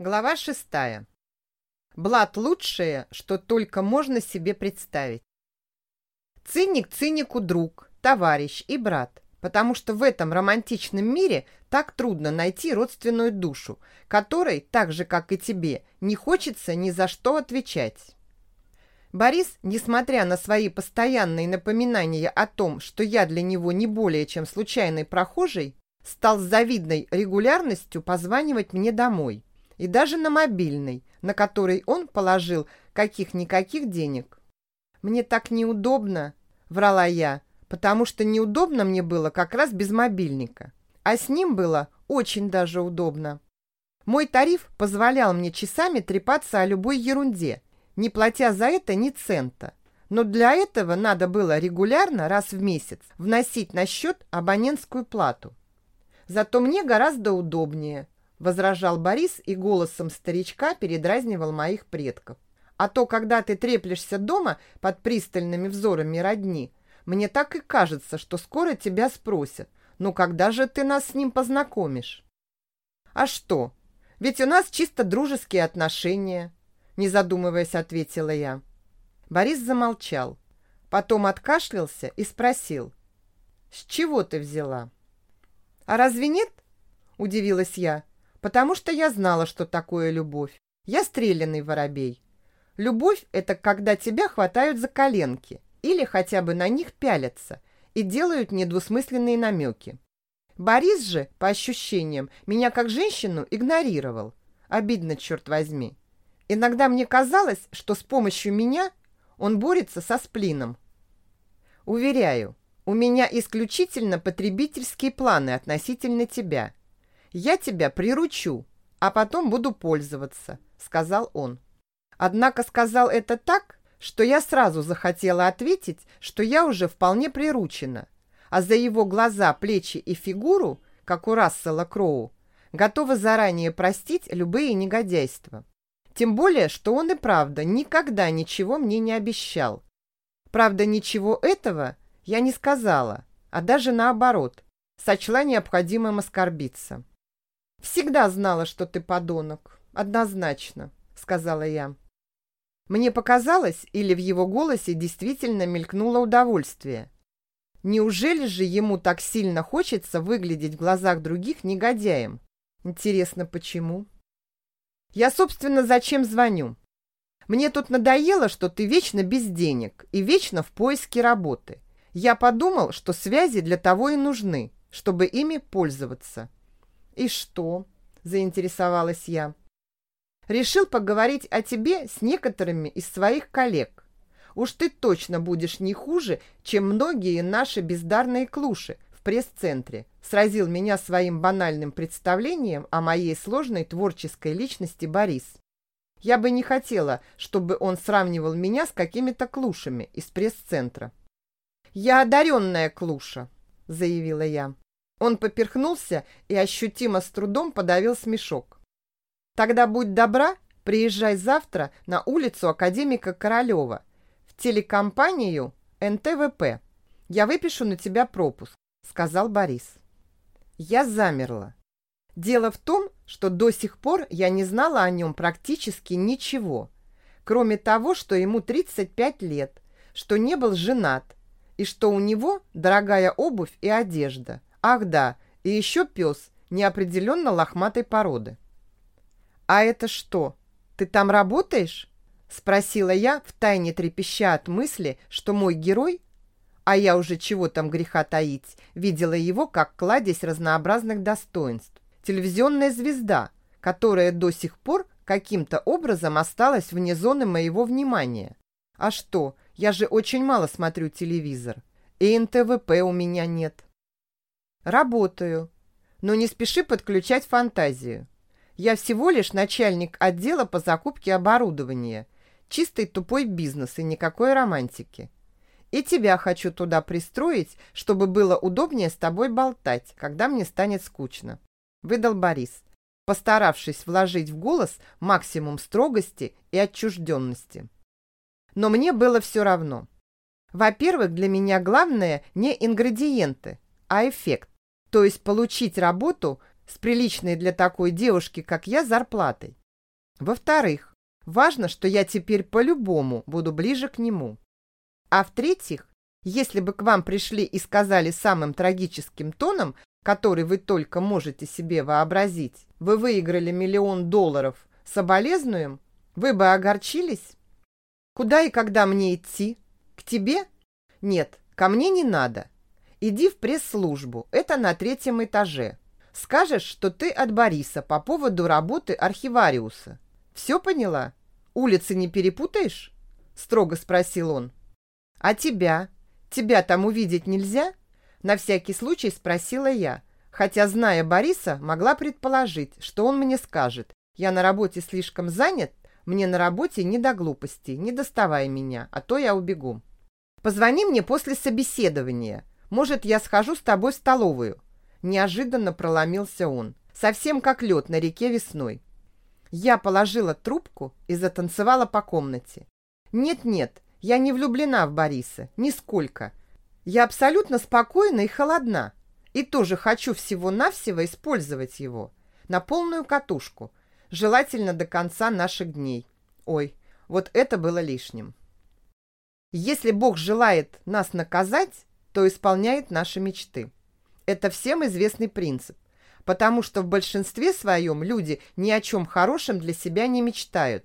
Глава шестая. Блат лучшее, что только можно себе представить. Циник цинику друг, товарищ и брат, потому что в этом романтичном мире так трудно найти родственную душу, которой, так же как и тебе, не хочется ни за что отвечать. Борис, несмотря на свои постоянные напоминания о том, что я для него не более чем случайный прохожий, стал с завидной регулярностью позванивать мне домой – и даже на мобильный, на который он положил каких-никаких денег. «Мне так неудобно», — врала я, потому что неудобно мне было как раз без мобильника, а с ним было очень даже удобно. Мой тариф позволял мне часами трепаться о любой ерунде, не платя за это ни цента. Но для этого надо было регулярно, раз в месяц, вносить на счет абонентскую плату. Зато мне гораздо удобнее возражал Борис и голосом старичка передразнивал моих предков. А то, когда ты треплешься дома под пристальными взорами родни, мне так и кажется, что скоро тебя спросят, ну когда же ты нас с ним познакомишь? А что? Ведь у нас чисто дружеские отношения, не задумываясь, ответила я. Борис замолчал, потом откашлялся и спросил, с чего ты взяла? А разве нет? Удивилась я потому что я знала, что такое любовь. Я стрелянный воробей. Любовь – это когда тебя хватают за коленки или хотя бы на них пялятся и делают недвусмысленные намеки. Борис же, по ощущениям, меня как женщину игнорировал. Обидно, черт возьми. Иногда мне казалось, что с помощью меня он борется со сплином. Уверяю, у меня исключительно потребительские планы относительно тебя – «Я тебя приручу, а потом буду пользоваться», — сказал он. Однако сказал это так, что я сразу захотела ответить, что я уже вполне приручена, а за его глаза, плечи и фигуру, как у Рассела Кроу, готова заранее простить любые негодяйства. Тем более, что он и правда никогда ничего мне не обещал. Правда, ничего этого я не сказала, а даже наоборот, сочла необходимым оскорбиться. «Всегда знала, что ты подонок. Однозначно», — сказала я. Мне показалось, или в его голосе действительно мелькнуло удовольствие. Неужели же ему так сильно хочется выглядеть в глазах других негодяем? Интересно, почему? Я, собственно, зачем звоню? Мне тут надоело, что ты вечно без денег и вечно в поиске работы. Я подумал, что связи для того и нужны, чтобы ими пользоваться. «И что?» – заинтересовалась я. «Решил поговорить о тебе с некоторыми из своих коллег. Уж ты точно будешь не хуже, чем многие наши бездарные клуши в пресс-центре», сразил меня своим банальным представлением о моей сложной творческой личности Борис. Я бы не хотела, чтобы он сравнивал меня с какими-то клушами из пресс-центра. «Я одаренная клуша», — заявила я. Он поперхнулся и ощутимо с трудом подавил смешок. «Тогда будь добра, приезжай завтра на улицу Академика Королева в телекомпанию НТВП. Я выпишу на тебя пропуск», — сказал Борис. Я замерла. Дело в том, что до сих пор я не знала о нем практически ничего, кроме того, что ему 35 лет, что не был женат и что у него дорогая обувь и одежда – Ах да, и еще пес неопределенно лохматой породы. «А это что, ты там работаешь?» Спросила я, втайне трепеща от мысли, что мой герой, а я уже чего там греха таить, видела его как кладезь разнообразных достоинств. Телевизионная звезда, которая до сих пор каким-то образом осталась вне зоны моего внимания. А что, я же очень мало смотрю телевизор. И НТВП у меня нет. Работаю. Но не спеши подключать фантазию. Я всего лишь начальник отдела по закупке оборудования. Чистый тупой бизнес и никакой романтики. И тебя хочу туда пристроить, чтобы было удобнее с тобой болтать, когда мне станет скучно. Выдал Борис, постаравшись вложить в голос максимум строгости и отчужденности. Но мне было все равно. Во-первых, для меня главное не ингредиенты, а эффект. То есть получить работу с приличной для такой девушки, как я, зарплатой. Во-вторых, важно, что я теперь по-любому буду ближе к нему. А в-третьих, если бы к вам пришли и сказали самым трагическим тоном, который вы только можете себе вообразить, вы выиграли миллион долларов, соболезнуем, вы бы огорчились? Куда и когда мне идти? К тебе? Нет, ко мне не надо. Иди в пресс-службу, это на третьем этаже. Скажешь, что ты от Бориса по поводу работы архивариуса. Все поняла? Улицы не перепутаешь? Строго спросил он. А тебя? Тебя там увидеть нельзя? На всякий случай спросила я, хотя, зная Бориса, могла предположить, что он мне скажет. Я на работе слишком занят, мне на работе не до глупостей, не доставай меня, а то я убегу. Позвони мне после собеседования. Может, я схожу с тобой в столовую. Неожиданно проломился он, совсем как лед на реке весной. Я положила трубку и затанцевала по комнате. Нет-нет, я не влюблена в Бориса, нисколько. Я абсолютно спокойна и холодна. И тоже хочу всего-навсего использовать его. На полную катушку. Желательно до конца наших дней. Ой, вот это было лишним. Если Бог желает нас наказать, то исполняет наши мечты. Это всем известный принцип, потому что в большинстве своем люди ни о чем хорошем для себя не мечтают.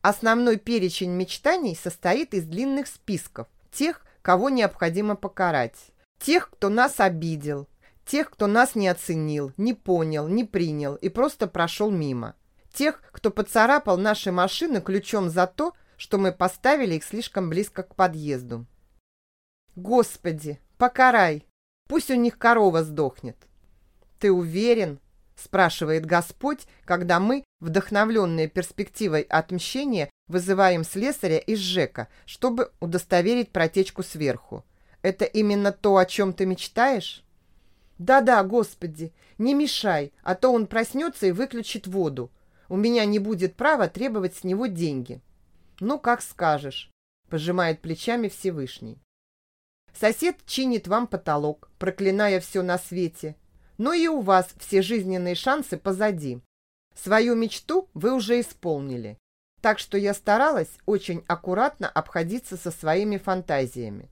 Основной перечень мечтаний состоит из длинных списков тех, кого необходимо покарать. Тех, кто нас обидел, тех, кто нас не оценил, не понял, не принял и просто прошел мимо. Тех, кто поцарапал наши машины ключом за то, что мы поставили их слишком близко к подъезду. Господи, покарай, пусть у них корова сдохнет. Ты уверен? спрашивает Господь, когда мы, вдохновленные перспективой отмщения, Вызываем слесаря из ЖЭКа, чтобы удостоверить протечку сверху. Это именно то, о чем ты мечтаешь? Да-да, Господи, не мешай, а то он проснется и выключит воду. У меня не будет права требовать с него деньги. Ну, как скажешь, пожимает плечами Всевышний. Сосед чинит вам потолок, проклиная все на свете. Но и у вас все жизненные шансы позади. Свою мечту вы уже исполнили. Так что я старалась очень аккуратно обходиться со своими фантазиями.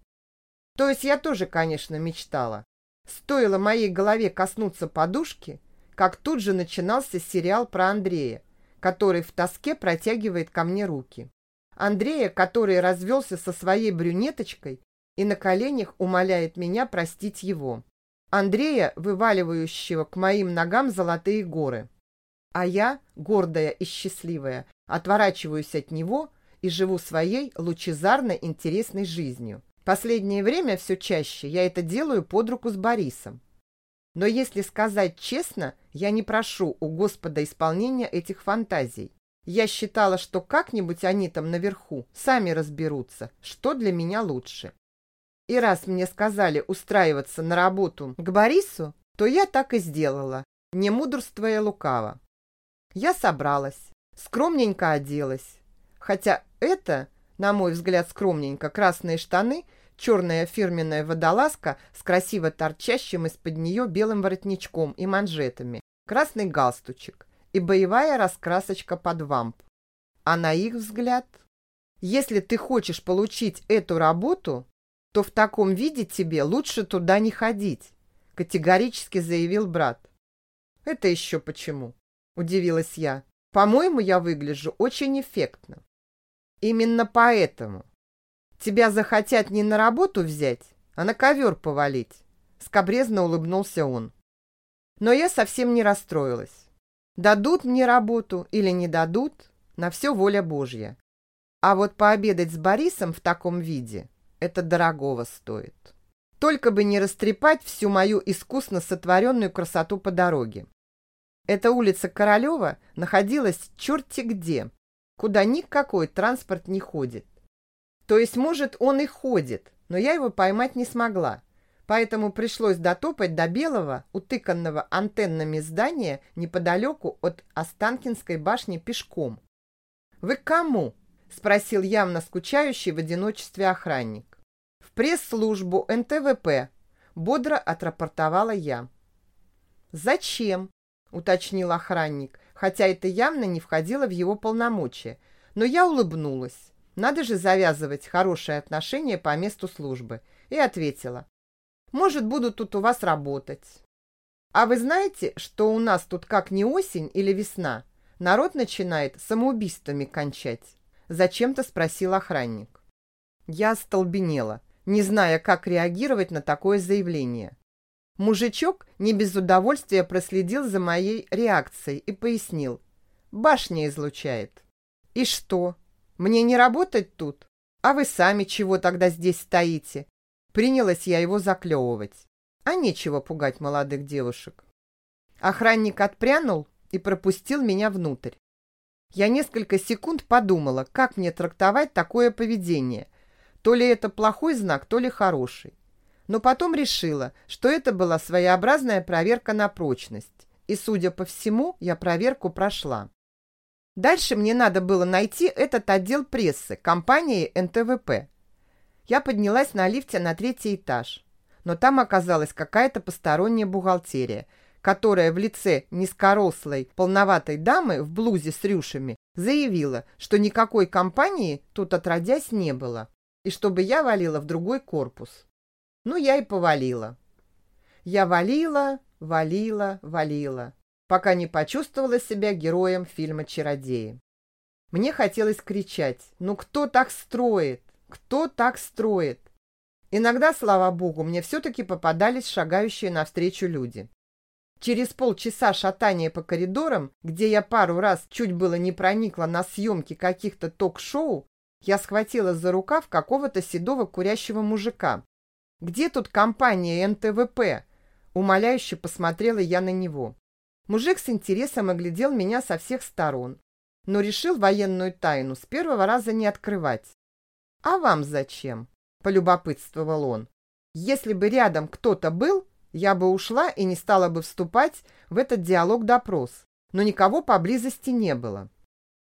То есть я тоже, конечно, мечтала. Стоило моей голове коснуться подушки, как тут же начинался сериал про Андрея, который в тоске протягивает ко мне руки. Андрея, который развелся со своей брюнеточкой и на коленях умоляет меня простить его. Андрея, вываливающего к моим ногам золотые горы. А я, гордая и счастливая, Отворачиваюсь от него и живу своей лучезарной интересной жизнью. Последнее время все чаще я это делаю под руку с Борисом. Но если сказать честно, я не прошу у Господа исполнения этих фантазий. Я считала, что как-нибудь они там наверху сами разберутся, что для меня лучше. И раз мне сказали устраиваться на работу к Борису, то я так и сделала, не мудрствуя лукаво. Я собралась, скромненько оделась. Хотя это, на мой взгляд, скромненько, красные штаны, черная фирменная водолазка с красиво торчащим из-под нее белым воротничком и манжетами, красный галстучек и боевая раскрасочка под вамп. А на их взгляд, если ты хочешь получить эту работу, то в таком виде тебе лучше туда не ходить, категорически заявил брат. Это еще почему? Удивилась я. По-моему, я выгляжу очень эффектно. Именно поэтому. Тебя захотят не на работу взять, а на ковер повалить. Скобрезно улыбнулся он. Но я совсем не расстроилась. Дадут мне работу или не дадут, на все воля Божья. А вот пообедать с Борисом в таком виде – это дорогого стоит. Только бы не растрепать всю мою искусно сотворенную красоту по дороге. Эта улица Королева находилась черти где, куда никакой транспорт не ходит. То есть, может, он и ходит, но я его поймать не смогла, поэтому пришлось дотопать до белого, утыканного антеннами здания неподалеку от Останкинской башни пешком. «Вы кому?» – спросил явно скучающий в одиночестве охранник. «В пресс-службу НТВП», – бодро отрапортовала я. «Зачем?» уточнил охранник, хотя это явно не входило в его полномочия. Но я улыбнулась. Надо же завязывать хорошие отношения по месту службы. И ответила. Может, буду тут у вас работать. А вы знаете, что у нас тут как не осень или весна? Народ начинает самоубийствами кончать. Зачем-то спросил охранник. Я остолбенела, не зная, как реагировать на такое заявление. Мужичок не без удовольствия проследил за моей реакцией и пояснил. Башня излучает. И что? Мне не работать тут? А вы сами чего тогда здесь стоите? Принялась я его заклевывать. А нечего пугать молодых девушек. Охранник отпрянул и пропустил меня внутрь. Я несколько секунд подумала, как мне трактовать такое поведение. То ли это плохой знак, то ли хороший. Но потом решила, что это была своеобразная проверка на прочность. И, судя по всему, я проверку прошла. Дальше мне надо было найти этот отдел прессы компании НТВП. Я поднялась на лифте на третий этаж, но там оказалась какая-то посторонняя бухгалтерия, которая в лице низкорослой, полноватой дамы в блузе с рюшами заявила, что никакой компании тут отродясь не было, и чтобы я валила в другой корпус. Ну, я и повалила. Я валила, валила, валила, пока не почувствовала себя героем фильма «Чародеи». Мне хотелось кричать «Ну кто так строит? Кто так строит? Иногда, слава богу, мне все-таки попадались шагающие навстречу люди. Через полчаса шатания по коридорам, где я пару раз чуть было не проникла на съемки каких-то ток-шоу, я схватила за рукав какого-то седого курящего мужика. «Где тут компания НТВП?» Умоляюще посмотрела я на него. Мужик с интересом оглядел меня со всех сторон, но решил военную тайну с первого раза не открывать. «А вам зачем?» – полюбопытствовал он. «Если бы рядом кто-то был, я бы ушла и не стала бы вступать в этот диалог-допрос, но никого поблизости не было.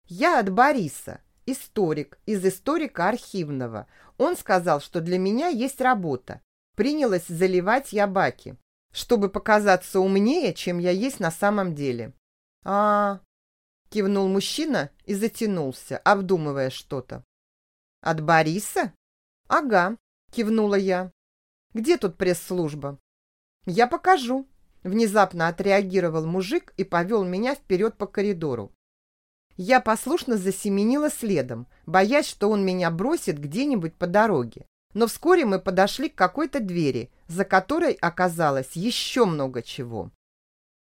Я от Бориса, историк, из историка архивного. Он сказал, что для меня есть работа. Принялась заливать я баки, чтобы показаться умнее, чем я есть на самом деле. а, кивнул мужчина и затянулся, обдумывая что-то. «От Бориса?» «Ага», – кивнула я. «Где тут пресс-служба?» «Я покажу», – внезапно отреагировал мужик и повел меня вперед по коридору. Я послушно засеменила следом, боясь, что он меня бросит где-нибудь по дороге. Но вскоре мы подошли к какой-то двери, за которой оказалось еще много чего.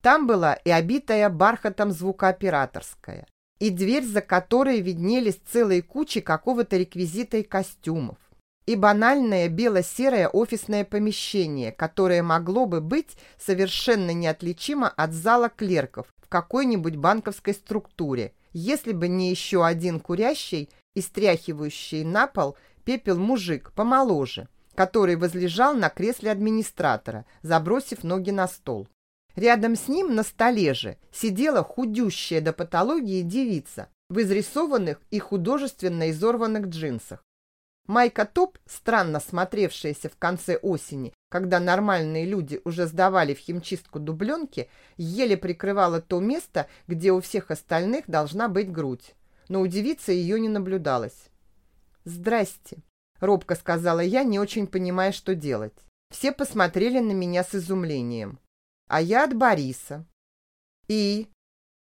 Там была и обитая бархатом звукооператорская, и дверь, за которой виднелись целые кучи какого-то реквизита и костюмов, и банальное бело-серое офисное помещение, которое могло бы быть совершенно неотличимо от зала клерков в какой-нибудь банковской структуре, если бы не еще один курящий и стряхивающий на пол пепел мужик помоложе, который возлежал на кресле администратора, забросив ноги на стол. Рядом с ним на столе же сидела худющая до патологии девица в изрисованных и художественно изорванных джинсах. Майка Топ, странно смотревшаяся в конце осени, когда нормальные люди уже сдавали в химчистку дубленки, еле прикрывала то место, где у всех остальных должна быть грудь. Но у девицы ее не наблюдалось. «Здрасте», — робко сказала я, не очень понимая, что делать. Все посмотрели на меня с изумлением а я от Бориса. И,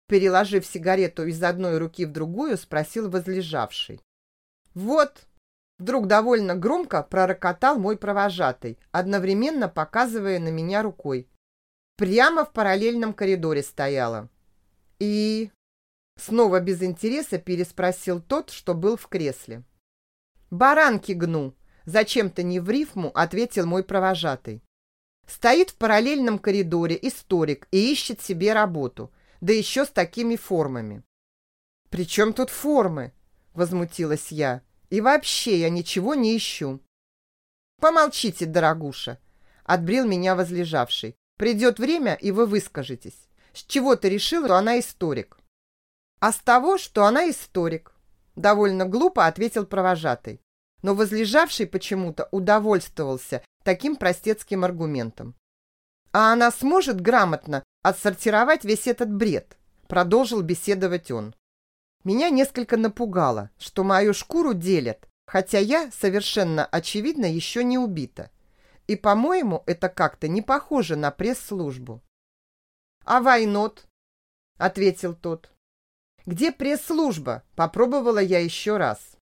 переложив сигарету из одной руки в другую, спросил возлежавший. Вот, вдруг довольно громко пророкотал мой провожатый, одновременно показывая на меня рукой. Прямо в параллельном коридоре стояла. И... Снова без интереса переспросил тот, что был в кресле. «Баранки гну!» Зачем-то не в рифму ответил мой провожатый. Стоит в параллельном коридоре историк и ищет себе работу, да еще с такими формами. «При чем тут формы?» – возмутилась я. «И вообще я ничего не ищу». «Помолчите, дорогуша», – отбрил меня возлежавший. «Придет время, и вы выскажетесь. С чего ты решил, что она историк?» «А с того, что она историк», – довольно глупо ответил провожатый. Но возлежавший почему-то удовольствовался таким простецким аргументом. А она сможет грамотно отсортировать весь этот бред? продолжил беседовать он. Меня несколько напугало, что мою шкуру делят, хотя я, совершенно очевидно, еще не убита. И, по-моему, это как-то не похоже на пресс-службу. «А войнот?» — ответил тот. «Где пресс-служба?» — попробовала я еще раз.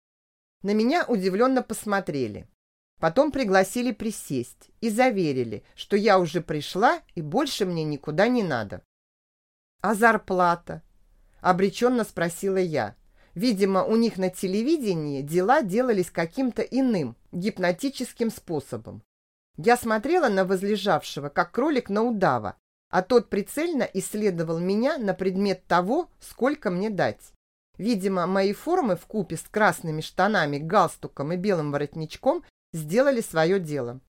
На меня удивленно посмотрели. Потом пригласили присесть и заверили, что я уже пришла и больше мне никуда не надо. «А зарплата?» – обреченно спросила я. Видимо, у них на телевидении дела делались каким-то иным, гипнотическим способом. Я смотрела на возлежавшего, как кролик на удава, а тот прицельно исследовал меня на предмет того, сколько мне дать. Видимо, мои формы в купе с красными штанами, галстуком и белым воротничком сделали свое дело.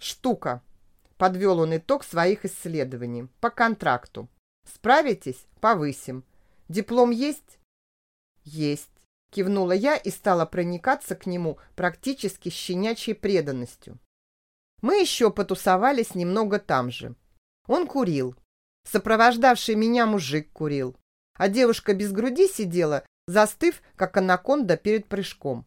«Штука», – подвел он итог своих исследований, по контракту. «Справитесь? Повысим. Диплом есть?» «Есть», – кивнула я и стала проникаться к нему практически щенячьей преданностью. Мы еще потусовались немного там же. Он курил. Сопровождавший меня мужик курил. А девушка без груди сидела, застыв, как анаконда перед прыжком.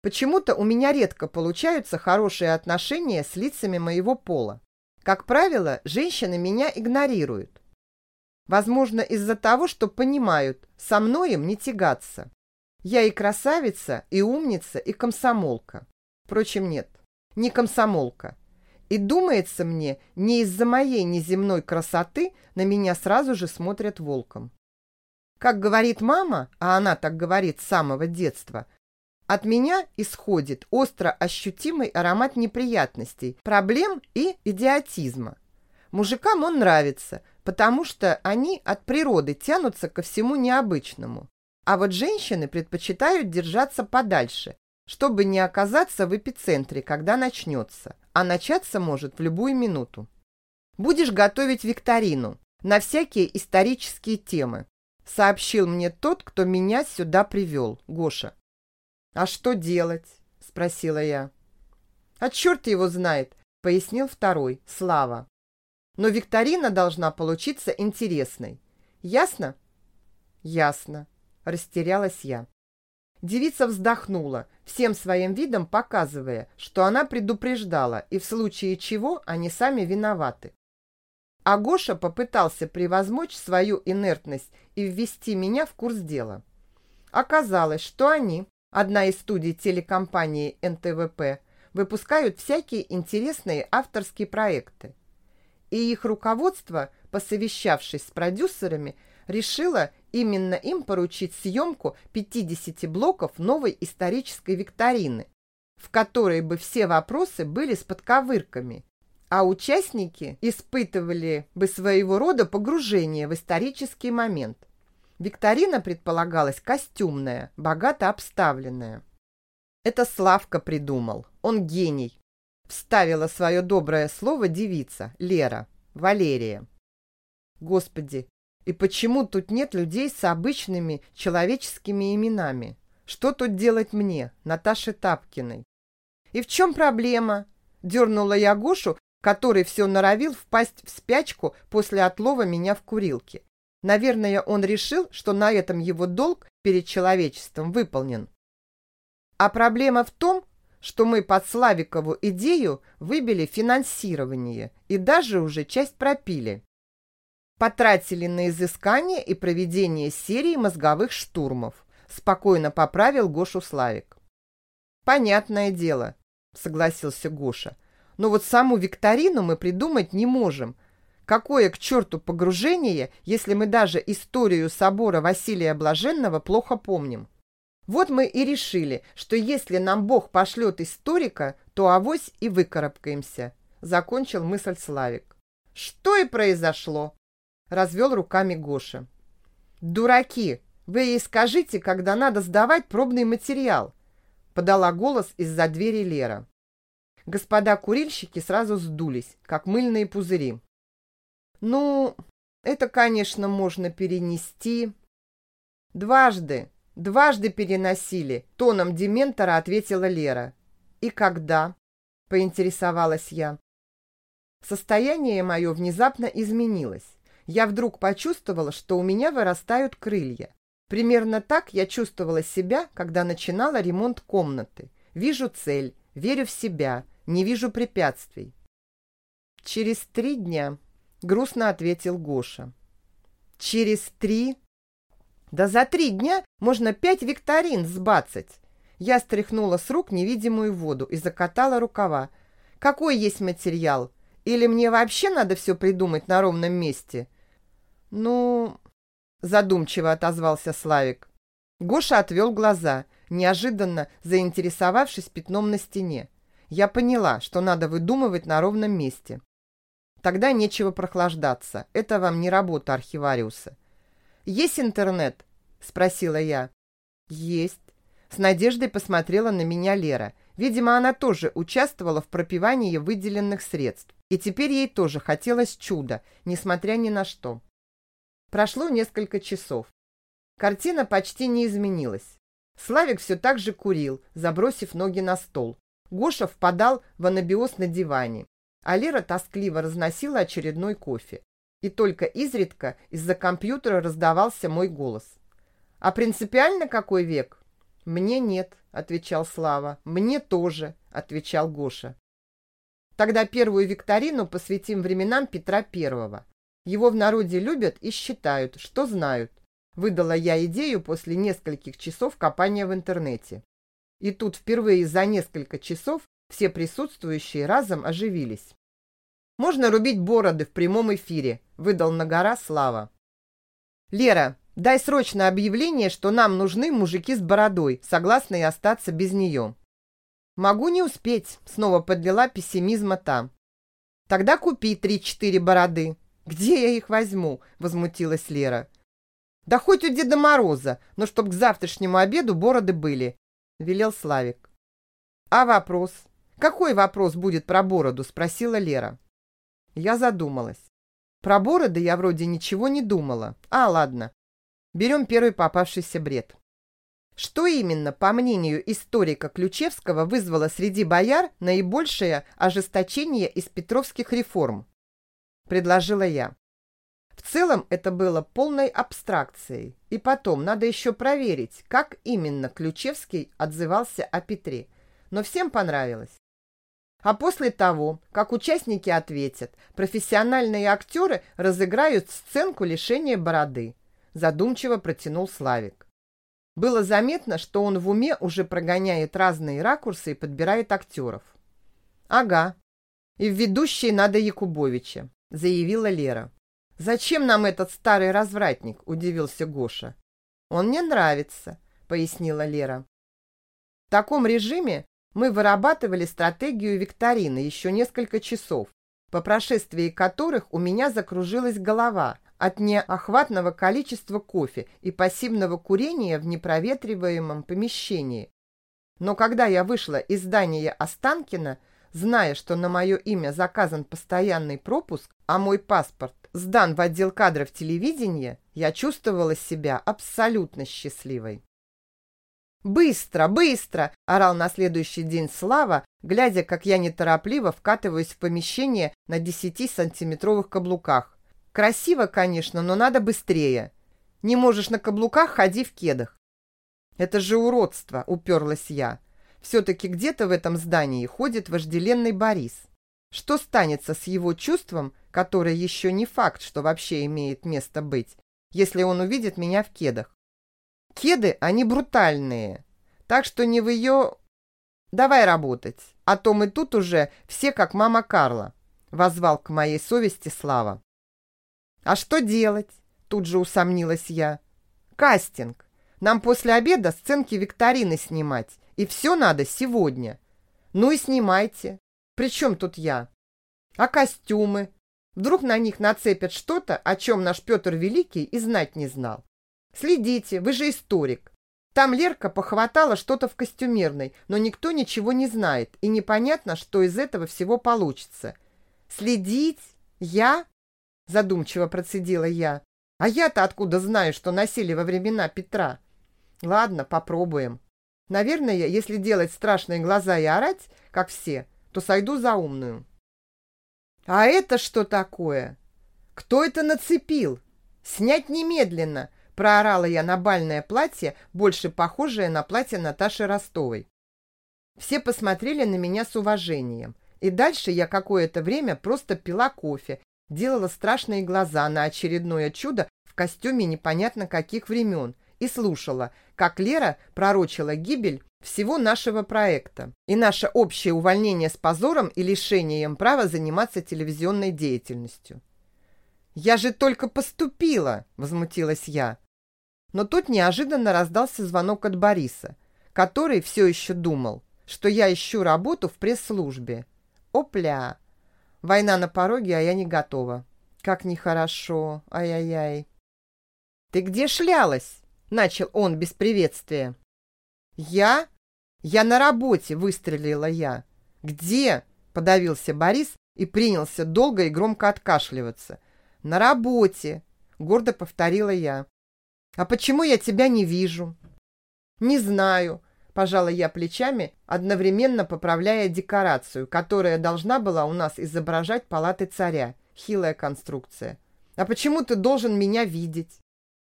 Почему-то у меня редко получаются хорошие отношения с лицами моего пола. Как правило, женщины меня игнорируют. Возможно, из-за того, что понимают, со мной им не тягаться. Я и красавица, и умница, и комсомолка. Впрочем, нет, не комсомолка. И думается мне, не из-за моей неземной красоты на меня сразу же смотрят волком. Как говорит мама, а она так говорит с самого детства, от меня исходит остро ощутимый аромат неприятностей, проблем и идиотизма. Мужикам он нравится, потому что они от природы тянутся ко всему необычному. А вот женщины предпочитают держаться подальше, чтобы не оказаться в эпицентре, когда начнется. А начаться может в любую минуту. Будешь готовить викторину на всякие исторические темы, сообщил мне тот, кто меня сюда привел, Гоша. «А что делать?» – спросила я. «А черт его знает», – пояснил второй, Слава. «Но викторина должна получиться интересной. Ясно?» «Ясно», – растерялась я. Девица вздохнула, всем своим видом показывая, что она предупреждала, и в случае чего они сами виноваты. А Гоша попытался превозмочь свою инертность и ввести меня в курс дела. Оказалось, что они, одна из студий телекомпании НТВП, выпускают всякие интересные авторские проекты. И их руководство, посовещавшись с продюсерами, решило именно им поручить съемку 50 блоков новой исторической викторины, в которой бы все вопросы были с подковырками, а участники испытывали бы своего рода погружение в исторический момент. Викторина предполагалась костюмная, богато обставленная. Это Славка придумал, он гений. Вставила свое доброе слово девица, Лера, Валерия. Господи, и почему тут нет людей с обычными человеческими именами? Что тут делать мне, Наташе Тапкиной? И в чем проблема? Дернула я Гошу, который все норовил впасть в спячку после отлова меня в курилке. Наверное, он решил, что на этом его долг перед человечеством выполнен. А проблема в том, что мы под Славикову идею выбили финансирование и даже уже часть пропили. Потратили на изыскание и проведение серии мозговых штурмов. Спокойно поправил Гошу Славик. Понятное дело, согласился Гоша. Но вот саму викторину мы придумать не можем, Какое к черту погружение, если мы даже историю собора Василия Блаженного плохо помним? Вот мы и решили, что если нам Бог пошлет историка, то авось и выкарабкаемся, закончил мысль Славик. Что и произошло, развел руками Гоша. Дураки, вы ей скажите, когда надо сдавать пробный материал, подала голос из-за двери Лера. Господа курильщики сразу сдулись, как мыльные пузыри. Ну, это, конечно, можно перенести. Дважды, дважды переносили, тоном дементора ответила Лера. И когда? Поинтересовалась я. Состояние мое внезапно изменилось. я вдруг почувствовала, что у меня вырастают крылья. Примерно так я чувствовала себя, когда начинала ремонт комнаты. Вижу цель, верю в себя, не вижу препятствий. «Через три дня», — грустно ответил Гоша. «Через три?» «Да за три дня можно пять викторин сбацать!» Я стряхнула с рук невидимую воду и закатала рукава. «Какой есть материал? Или мне вообще надо все придумать на ровном месте?» «Ну...» — задумчиво отозвался Славик. Гоша отвел глаза, неожиданно заинтересовавшись пятном на стене. Я поняла, что надо выдумывать на ровном месте. Тогда нечего прохлаждаться. Это вам не работа архивариуса. «Есть интернет?» – спросила я. «Есть». С надеждой посмотрела на меня Лера. Видимо, она тоже участвовала в пропивании выделенных средств. И теперь ей тоже хотелось чуда, несмотря ни на что. Прошло несколько часов. Картина почти не изменилась. Славик все так же курил, забросив ноги на стол. Гоша впадал в анабиоз на диване а Лера тоскливо разносила очередной кофе. И только изредка из-за компьютера раздавался мой голос. «А принципиально какой век?» «Мне нет», — отвечал Слава. «Мне тоже», — отвечал Гоша. «Тогда первую викторину посвятим временам Петра Первого. Его в народе любят и считают, что знают», — выдала я идею после нескольких часов копания в интернете. И тут впервые за несколько часов все присутствующие разом оживились. «Можно рубить бороды в прямом эфире», — выдал на гора Слава. «Лера, дай срочно объявление, что нам нужны мужики с бородой, согласные остаться без нее». «Могу не успеть», — снова подлила пессимизма там. «Тогда купи три-четыре бороды». «Где я их возьму?» — возмутилась Лера. «Да хоть у Деда Мороза, но чтоб к завтрашнему обеду бороды были», — велел Славик. «А вопрос?» «Какой вопрос будет про бороду?» – спросила Лера. Я задумалась. Про бороды я вроде ничего не думала. А, ладно. Берем первый попавшийся бред. Что именно, по мнению историка Ключевского, вызвало среди бояр наибольшее ожесточение из петровских реформ? Предложила я. В целом это было полной абстракцией. И потом надо еще проверить, как именно Ключевский отзывался о Петре. Но всем понравилось. А после того, как участники ответят, профессиональные актеры разыграют сценку лишения бороды. Задумчиво протянул Славик. Было заметно, что он в уме уже прогоняет разные ракурсы и подбирает актеров. «Ага, и в ведущие надо Якубовича», — заявила Лера. «Зачем нам этот старый развратник?» — удивился Гоша. «Он мне нравится», — пояснила Лера. В таком режиме мы вырабатывали стратегию викторины еще несколько часов, по прошествии которых у меня закружилась голова от неохватного количества кофе и пассивного курения в непроветриваемом помещении. Но когда я вышла из здания Останкина, зная, что на мое имя заказан постоянный пропуск, а мой паспорт сдан в отдел кадров телевидения, я чувствовала себя абсолютно счастливой. «Быстро, быстро!» – орал на следующий день Слава, глядя, как я неторопливо вкатываюсь в помещение на 10-сантиметровых каблуках. «Красиво, конечно, но надо быстрее. Не можешь на каблуках, ходи в кедах». «Это же уродство!» – уперлась я. «Все-таки где-то в этом здании ходит вожделенный Борис. Что станется с его чувством, которое еще не факт, что вообще имеет место быть, если он увидит меня в кедах? Кеды, они брутальные. Так что не в ее... Давай работать, а то мы тут уже все как мама Карла, возвал к моей совести Слава. А что делать? Тут же усомнилась я. Кастинг. Нам после обеда сценки викторины снимать. И все надо сегодня. Ну и снимайте. При чем тут я? А костюмы? Вдруг на них нацепят что-то, о чем наш Петр Великий и знать не знал. Следите, вы же историк. Там Лерка похватала что-то в костюмерной, но никто ничего не знает, и непонятно, что из этого всего получится. Следить? Я? Задумчиво процедила я. А я-то откуда знаю, что носили во времена Петра? Ладно, попробуем. Наверное, если делать страшные глаза и орать, как все, то сойду за умную. А это что такое? «Кто это нацепил? Снять немедленно!» – проорала я на бальное платье, больше похожее на платье Наташи Ростовой. Все посмотрели на меня с уважением. И дальше я какое-то время просто пила кофе, делала страшные глаза на очередное чудо в костюме непонятно каких времен и слушала, как Лера пророчила гибель всего нашего проекта и наше общее увольнение с позором и лишением права заниматься телевизионной деятельностью. «Я же только поступила!» – возмутилась я. Но тут неожиданно раздался звонок от Бориса, который все еще думал, что я ищу работу в пресс-службе. Опля! Война на пороге, а я не готова. Как нехорошо. Ай-яй-яй. «Ты где шлялась?» – начал он без приветствия. «Я? Я на работе!» – выстрелила я. «Где?» – подавился Борис и принялся долго и громко откашливаться. «На работе!» – гордо повторила я. «А почему я тебя не вижу?» «Не знаю», – пожала я плечами, одновременно поправляя декорацию, которая должна была у нас изображать палаты царя. Хилая конструкция. «А почему ты должен меня видеть?»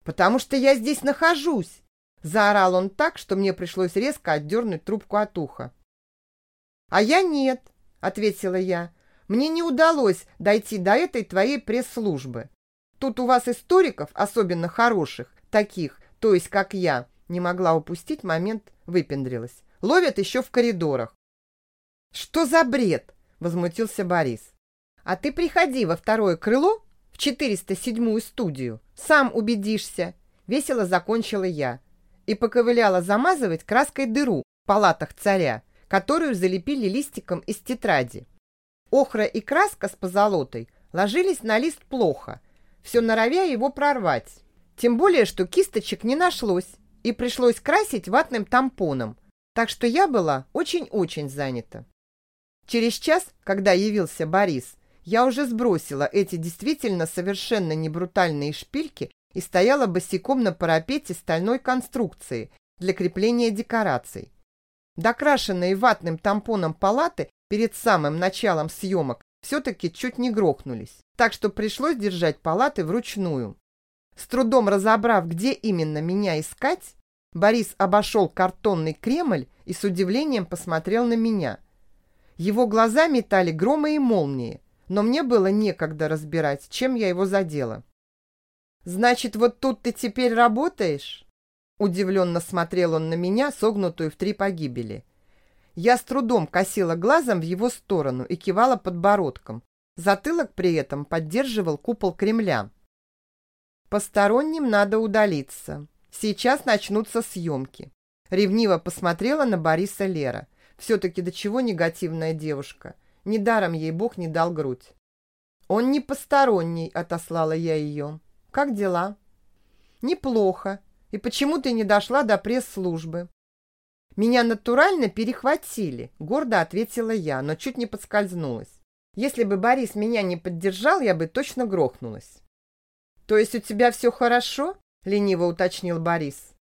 «Потому что я здесь нахожусь!» Заорал он так, что мне пришлось резко отдернуть трубку от уха. «А я нет», — ответила я. «Мне не удалось дойти до этой твоей пресс-службы. Тут у вас историков, особенно хороших, таких, то есть как я, не могла упустить момент, выпендрилась. Ловят еще в коридорах». «Что за бред?» — возмутился Борис. «А ты приходи во второе крыло, в 407-ю студию, сам убедишься». Весело закончила я и поковыляла замазывать краской дыру в палатах царя, которую залепили листиком из тетради. Охра и краска с позолотой ложились на лист плохо, все норовя его прорвать. Тем более, что кисточек не нашлось, и пришлось красить ватным тампоном, так что я была очень-очень занята. Через час, когда явился Борис, я уже сбросила эти действительно совершенно не брутальные шпильки и стояла босиком на парапете стальной конструкции для крепления декораций. Докрашенные ватным тампоном палаты перед самым началом съемок все-таки чуть не грохнулись, так что пришлось держать палаты вручную. С трудом разобрав, где именно меня искать, Борис обошел картонный Кремль и с удивлением посмотрел на меня. Его глаза метали громы и молнии, но мне было некогда разбирать, чем я его задела. «Значит, вот тут ты теперь работаешь?» Удивленно смотрел он на меня, согнутую в три погибели. Я с трудом косила глазом в его сторону и кивала подбородком. Затылок при этом поддерживал купол Кремля. «Посторонним надо удалиться. Сейчас начнутся съемки». Ревниво посмотрела на Бориса Лера. Все-таки до чего негативная девушка. Недаром ей Бог не дал грудь. «Он не посторонний», — отослала я ее. Как дела?» «Неплохо. И почему ты не дошла до пресс-службы?» «Меня натурально перехватили», — гордо ответила я, но чуть не подскользнулась. «Если бы Борис меня не поддержал, я бы точно грохнулась». «То есть у тебя все хорошо?» — лениво уточнил Борис.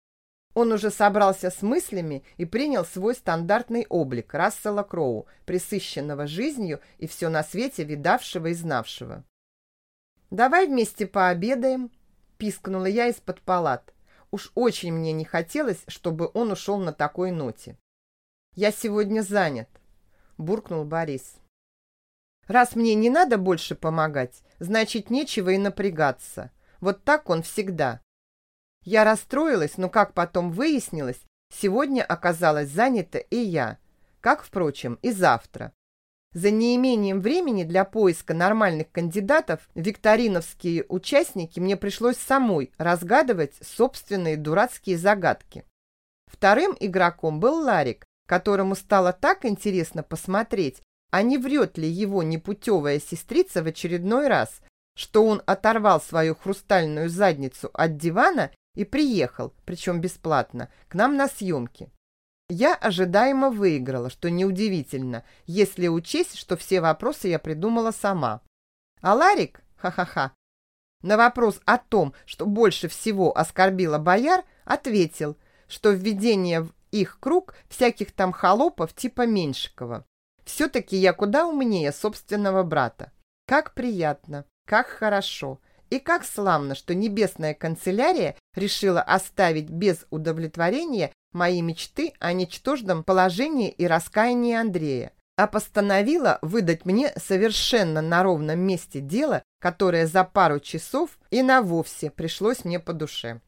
Он уже собрался с мыслями и принял свой стандартный облик Рассела Кроу, присыщенного жизнью и все на свете видавшего и знавшего. «Давай вместе пообедаем», – пискнула я из-под палат. Уж очень мне не хотелось, чтобы он ушел на такой ноте. «Я сегодня занят», – буркнул Борис. «Раз мне не надо больше помогать, значит, нечего и напрягаться. Вот так он всегда». Я расстроилась, но, как потом выяснилось, сегодня оказалась занята и я, как, впрочем, и завтра. За неимением времени для поиска нормальных кандидатов викториновские участники мне пришлось самой разгадывать собственные дурацкие загадки. Вторым игроком был Ларик, которому стало так интересно посмотреть, а не врет ли его непутевая сестрица в очередной раз, что он оторвал свою хрустальную задницу от дивана и приехал, причем бесплатно, к нам на съемки. Я ожидаемо выиграла, что неудивительно, если учесть, что все вопросы я придумала сама. А Ларик, ха-ха-ха, на вопрос о том, что больше всего оскорбило бояр, ответил, что введение в их круг всяких там холопов типа Меньшикова. Все-таки я куда умнее собственного брата. Как приятно. Как хорошо и как славно, что небесная канцелярия решила оставить без удовлетворения мои мечты о ничтожном положении и раскаянии Андрея, а постановила выдать мне совершенно на ровном месте дело, которое за пару часов и на вовсе пришлось мне по душе.